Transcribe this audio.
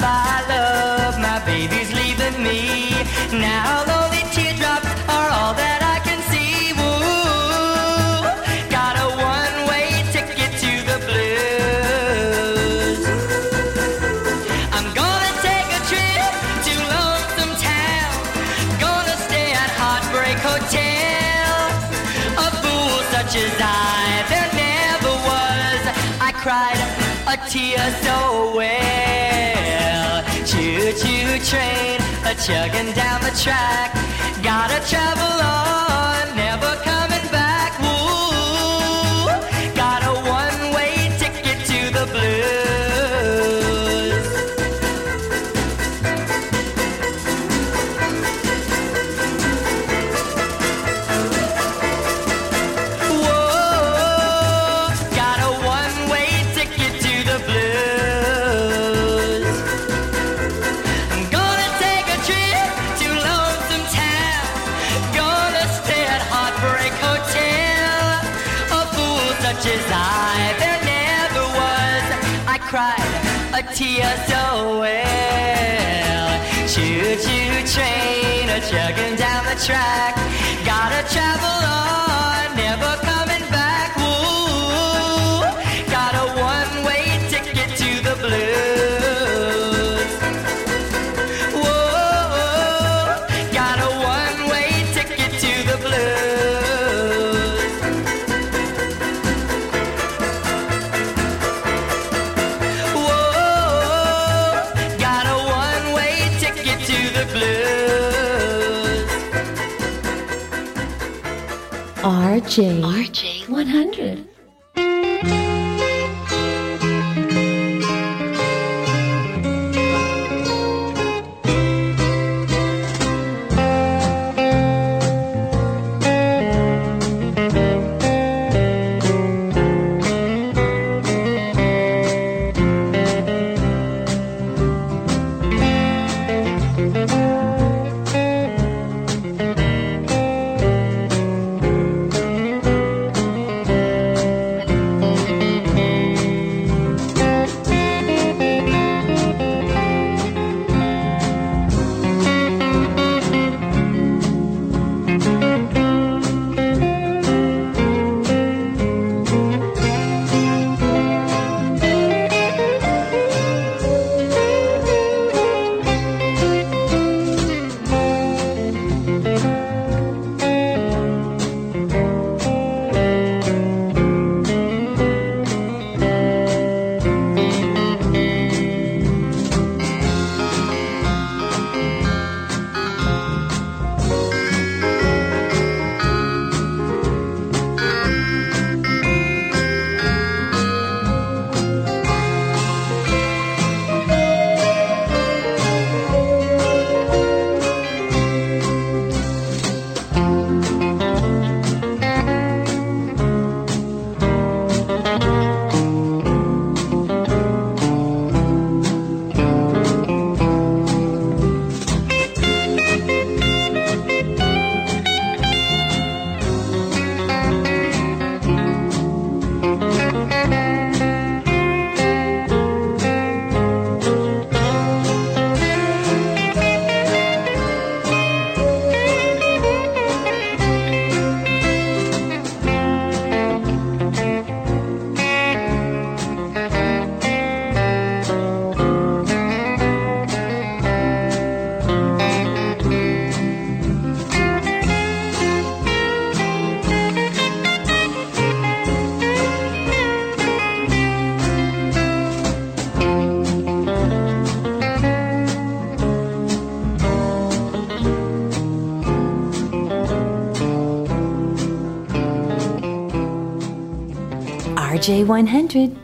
bye love, my baby's leaving me. Now lonely teardrops are all that I can see. Woo, got a one-way ticket to the blues. I'm gonna take a trip to Lonesome Town. Gonna stay at Heartbreak Hotel. A fool such as I, there never was. I cried a tear so well. Choo choo train, a chugging down the track. Gotta travel on, such as I, there never was. I cried a tear so well. Choo choo train, a chugging down the track. Gotta travel on, RJ100. RJ100.